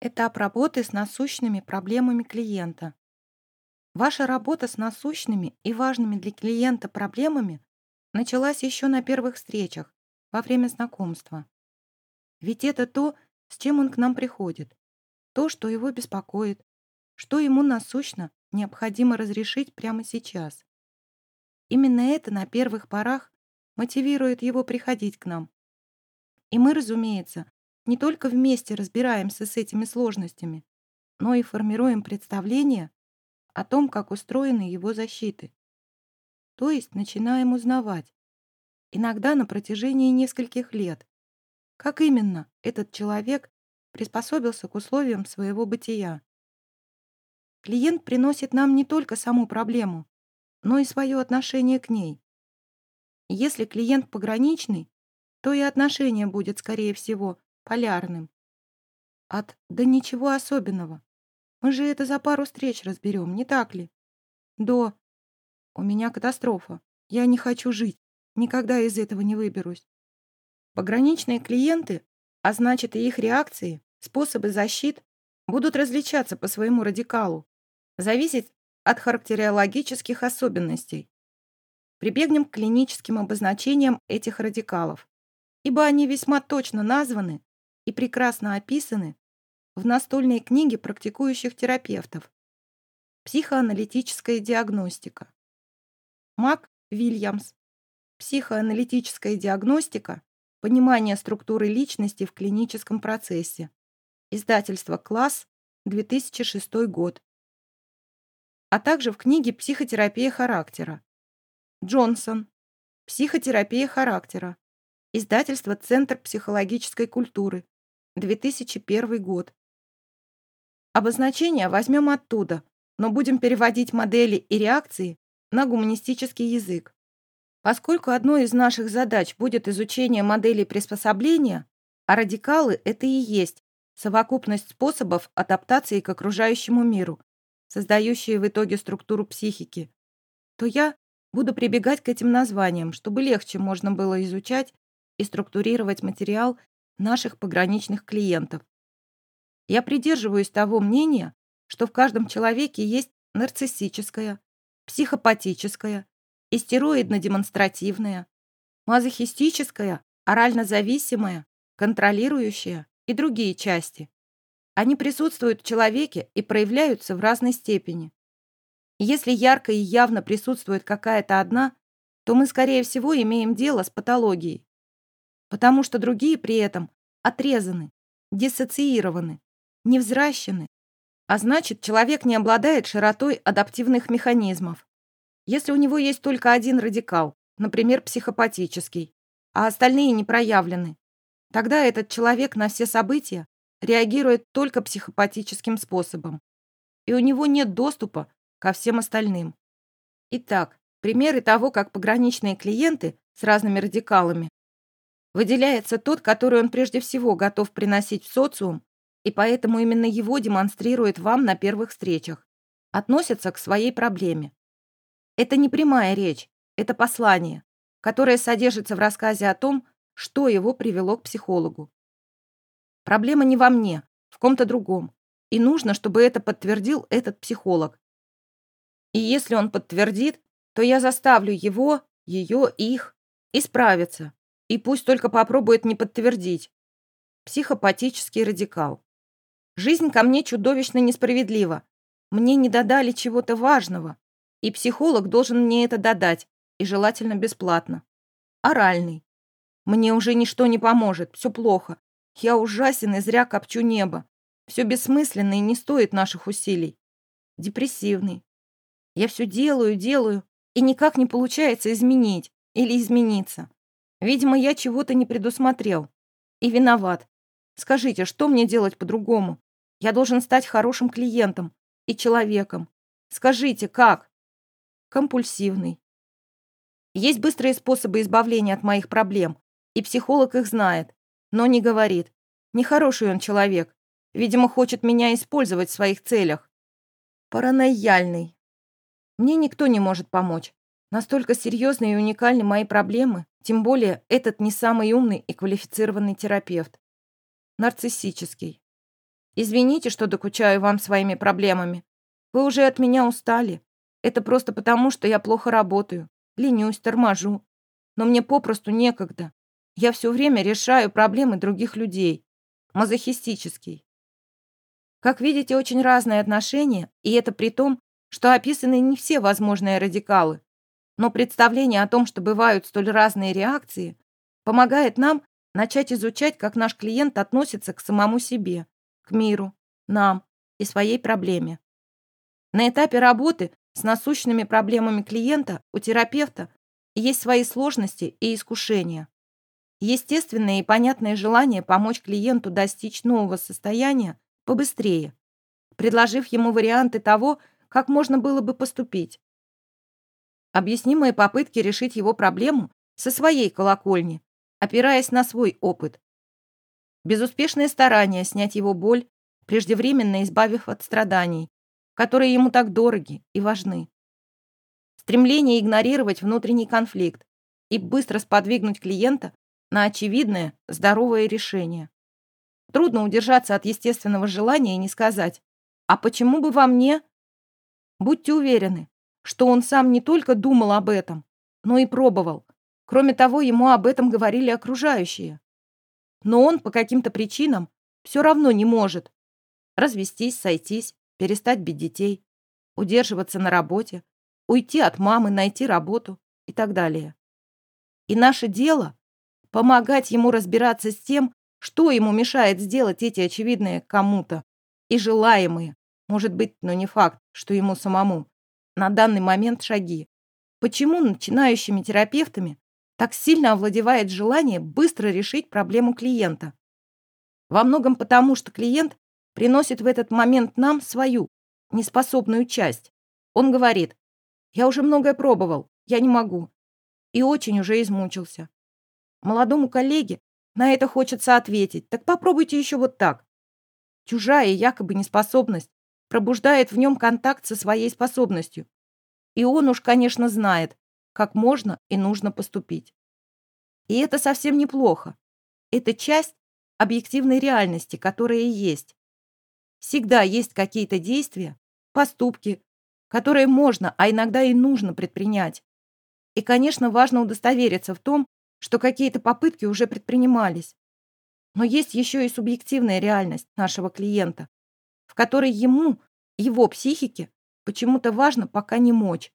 Этап работы с насущными проблемами клиента. Ваша работа с насущными и важными для клиента проблемами началась еще на первых встречах, во время знакомства. Ведь это то, с чем он к нам приходит, то, что его беспокоит, что ему насущно необходимо разрешить прямо сейчас. Именно это на первых порах мотивирует его приходить к нам. И мы, разумеется, не только вместе разбираемся с этими сложностями, но и формируем представление о том, как устроены его защиты. То есть начинаем узнавать, иногда на протяжении нескольких лет, как именно этот человек приспособился к условиям своего бытия. Клиент приносит нам не только саму проблему, но и свое отношение к ней. Если клиент пограничный, то и отношение будет, скорее всего, полярным. От «да ничего особенного». Мы же это за пару встреч разберем, не так ли? До «у меня катастрофа, я не хочу жить, никогда из этого не выберусь». Пограничные клиенты, а значит и их реакции, способы защит, будут различаться по своему радикалу, зависеть от характериологических особенностей. Прибегнем к клиническим обозначениям этих радикалов, ибо они весьма точно названы и прекрасно описаны в настольной книге практикующих терапевтов «Психоаналитическая диагностика». Мак Вильямс. Психоаналитическая диагностика. Понимание структуры личности в клиническом процессе. Издательство «Класс», 2006 год. А также в книге «Психотерапия характера». Джонсон. Психотерапия характера. Издательство «Центр психологической культуры», 2001 год. Обозначения возьмем оттуда, но будем переводить модели и реакции на гуманистический язык. Поскольку одной из наших задач будет изучение моделей приспособления, а радикалы — это и есть совокупность способов адаптации к окружающему миру, создающие в итоге структуру психики, то я буду прибегать к этим названиям, чтобы легче можно было изучать и структурировать материал наших пограничных клиентов. Я придерживаюсь того мнения, что в каждом человеке есть нарциссическая, психопатическая, истероидно-демонстративная, мазохистическая, орально-зависимая, контролирующая и другие части. Они присутствуют в человеке и проявляются в разной степени. Если ярко и явно присутствует какая-то одна, то мы, скорее всего, имеем дело с патологией потому что другие при этом отрезаны, диссоциированы, невзращены, а значит, человек не обладает широтой адаптивных механизмов. Если у него есть только один радикал, например, психопатический, а остальные не проявлены, тогда этот человек на все события реагирует только психопатическим способом, и у него нет доступа ко всем остальным. Итак, примеры того, как пограничные клиенты с разными радикалами Выделяется тот, который он прежде всего готов приносить в социум, и поэтому именно его демонстрирует вам на первых встречах. Относится к своей проблеме. Это не прямая речь, это послание, которое содержится в рассказе о том, что его привело к психологу. Проблема не во мне, в ком-то другом, и нужно, чтобы это подтвердил этот психолог. И если он подтвердит, то я заставлю его, ее, их исправиться, и пусть только попробует не подтвердить. Психопатический радикал. Жизнь ко мне чудовищно несправедлива. Мне не додали чего-то важного. И психолог должен мне это додать, и желательно бесплатно. Оральный. Мне уже ничто не поможет, все плохо. Я ужасен и зря копчу небо. Все бессмысленно и не стоит наших усилий. Депрессивный. Я все делаю, делаю, и никак не получается изменить или измениться. Видимо, я чего-то не предусмотрел. И виноват. Скажите, что мне делать по-другому? Я должен стать хорошим клиентом и человеком. Скажите, как? Компульсивный. Есть быстрые способы избавления от моих проблем, и психолог их знает, но не говорит. Нехороший он человек. Видимо, хочет меня использовать в своих целях. Паранояльный. Мне никто не может помочь. Настолько серьезны и уникальны мои проблемы, тем более этот не самый умный и квалифицированный терапевт. Нарциссический. Извините, что докучаю вам своими проблемами. Вы уже от меня устали. Это просто потому, что я плохо работаю, ленюсь, торможу. Но мне попросту некогда. Я все время решаю проблемы других людей. Мазохистический. Как видите, очень разные отношения, и это при том, что описаны не все возможные радикалы. Но представление о том, что бывают столь разные реакции, помогает нам начать изучать, как наш клиент относится к самому себе, к миру, нам и своей проблеме. На этапе работы с насущными проблемами клиента у терапевта есть свои сложности и искушения. Естественное и понятное желание помочь клиенту достичь нового состояния побыстрее, предложив ему варианты того, как можно было бы поступить. Объяснимые попытки решить его проблему со своей колокольни, опираясь на свой опыт. Безуспешные старания снять его боль, преждевременно избавив от страданий, которые ему так дороги и важны. Стремление игнорировать внутренний конфликт и быстро сподвигнуть клиента на очевидное, здоровое решение. Трудно удержаться от естественного желания и не сказать «А почему бы вам не...» Будьте уверены, что он сам не только думал об этом, но и пробовал. Кроме того, ему об этом говорили окружающие. Но он по каким-то причинам все равно не может развестись, сойтись, перестать бить детей, удерживаться на работе, уйти от мамы, найти работу и так далее. И наше дело — помогать ему разбираться с тем, что ему мешает сделать эти очевидные кому-то и желаемые, может быть, но не факт, что ему самому, на данный момент шаги. Почему начинающими терапевтами так сильно овладевает желание быстро решить проблему клиента? Во многом потому, что клиент приносит в этот момент нам свою, неспособную часть. Он говорит, я уже многое пробовал, я не могу. И очень уже измучился. Молодому коллеге на это хочется ответить, так попробуйте еще вот так. Чужая якобы неспособность пробуждает в нем контакт со своей способностью. И он уж, конечно, знает, как можно и нужно поступить. И это совсем неплохо. Это часть объективной реальности, которая и есть. Всегда есть какие-то действия, поступки, которые можно, а иногда и нужно предпринять. И, конечно, важно удостовериться в том, что какие-то попытки уже предпринимались. Но есть еще и субъективная реальность нашего клиента, в которой ему, его психике, почему-то важно пока не мочь.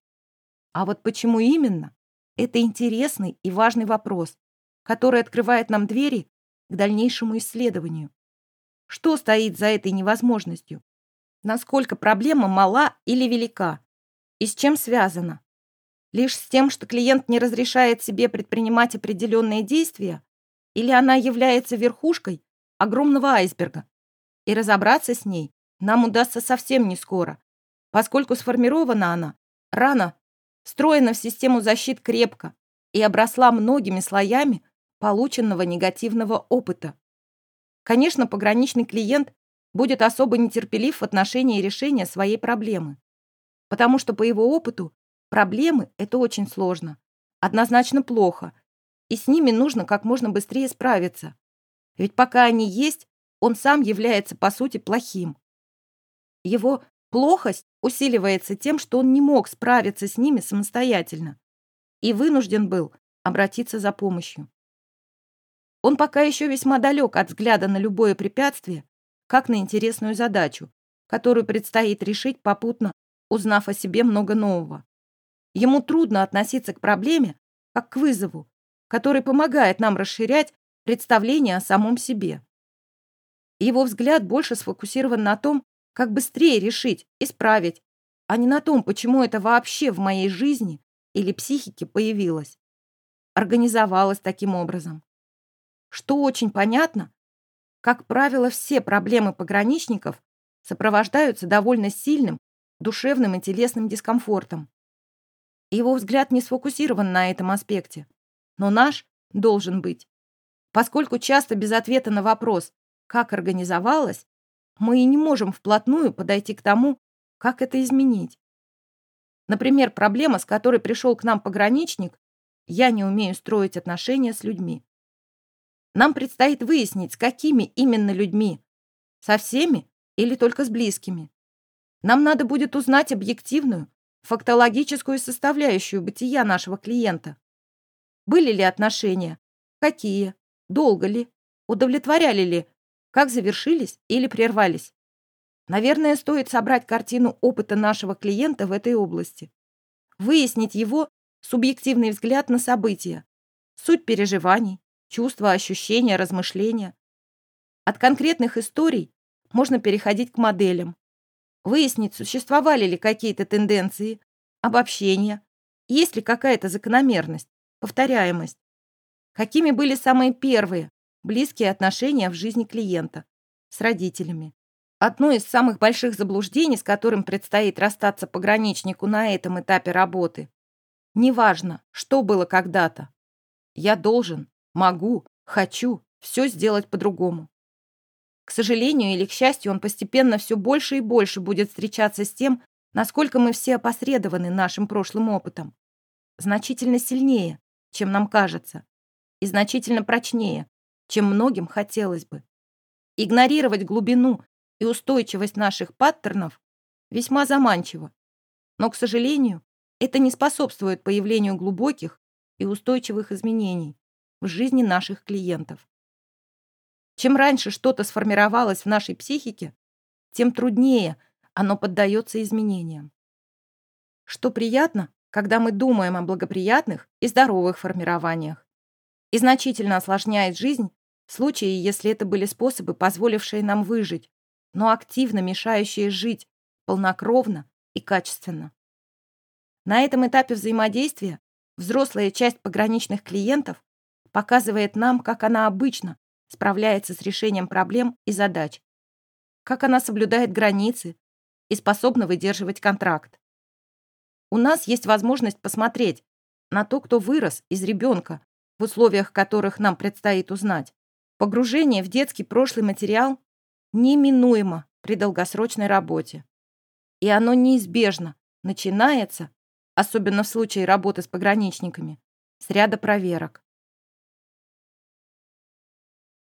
А вот почему именно, это интересный и важный вопрос, который открывает нам двери к дальнейшему исследованию. Что стоит за этой невозможностью? Насколько проблема мала или велика? И с чем связана? Лишь с тем, что клиент не разрешает себе предпринимать определенные действия? Или она является верхушкой огромного айсберга? И разобраться с ней нам удастся совсем не скоро, поскольку сформирована она рано, встроена в систему защит крепко и обросла многими слоями полученного негативного опыта. Конечно, пограничный клиент будет особо нетерпелив в отношении решения своей проблемы. Потому что по его опыту проблемы – это очень сложно, однозначно плохо, и с ними нужно как можно быстрее справиться. Ведь пока они есть, он сам является по сути плохим. Его плохость усиливается тем, что он не мог справиться с ними самостоятельно и вынужден был обратиться за помощью. Он пока еще весьма далек от взгляда на любое препятствие, как на интересную задачу, которую предстоит решить попутно, узнав о себе много нового. Ему трудно относиться к проблеме как к вызову, который помогает нам расширять представление о самом себе. Его взгляд больше сфокусирован на том, как быстрее решить, исправить, а не на том, почему это вообще в моей жизни или психике появилось. Организовалось таким образом. Что очень понятно, как правило, все проблемы пограничников сопровождаются довольно сильным душевным и телесным дискомфортом. Его взгляд не сфокусирован на этом аспекте, но наш должен быть. Поскольку часто без ответа на вопрос «как организовалось», мы и не можем вплотную подойти к тому, как это изменить. Например, проблема, с которой пришел к нам пограничник, я не умею строить отношения с людьми. Нам предстоит выяснить, с какими именно людьми. Со всеми или только с близкими. Нам надо будет узнать объективную, фактологическую составляющую бытия нашего клиента. Были ли отношения? Какие? Долго ли? Удовлетворяли ли? Как завершились или прервались? Наверное, стоит собрать картину опыта нашего клиента в этой области. Выяснить его субъективный взгляд на события, суть переживаний, чувства, ощущения, размышления. От конкретных историй можно переходить к моделям. Выяснить, существовали ли какие-то тенденции, обобщения, есть ли какая-то закономерность, повторяемость. Какими были самые первые близкие отношения в жизни клиента с родителями. Одно из самых больших заблуждений, с которым предстоит расстаться пограничнику на этом этапе работы. Неважно, что было когда-то. Я должен, могу, хочу все сделать по-другому. К сожалению или к счастью, он постепенно все больше и больше будет встречаться с тем, насколько мы все опосредованы нашим прошлым опытом. Значительно сильнее, чем нам кажется, и значительно прочнее, чем многим хотелось бы. Игнорировать глубину и устойчивость наших паттернов весьма заманчиво, но, к сожалению, это не способствует появлению глубоких и устойчивых изменений в жизни наших клиентов. Чем раньше что-то сформировалось в нашей психике, тем труднее оно поддается изменениям. Что приятно, когда мы думаем о благоприятных и здоровых формированиях, и значительно осложняет жизнь в случае, если это были способы, позволившие нам выжить, но активно мешающие жить полнокровно и качественно. На этом этапе взаимодействия взрослая часть пограничных клиентов показывает нам, как она обычно справляется с решением проблем и задач, как она соблюдает границы и способна выдерживать контракт. У нас есть возможность посмотреть на то, кто вырос из ребенка, в условиях которых нам предстоит узнать. Погружение в детский прошлый материал неминуемо при долгосрочной работе. И оно неизбежно начинается, особенно в случае работы с пограничниками, с ряда проверок.